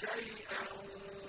شَيْئًا.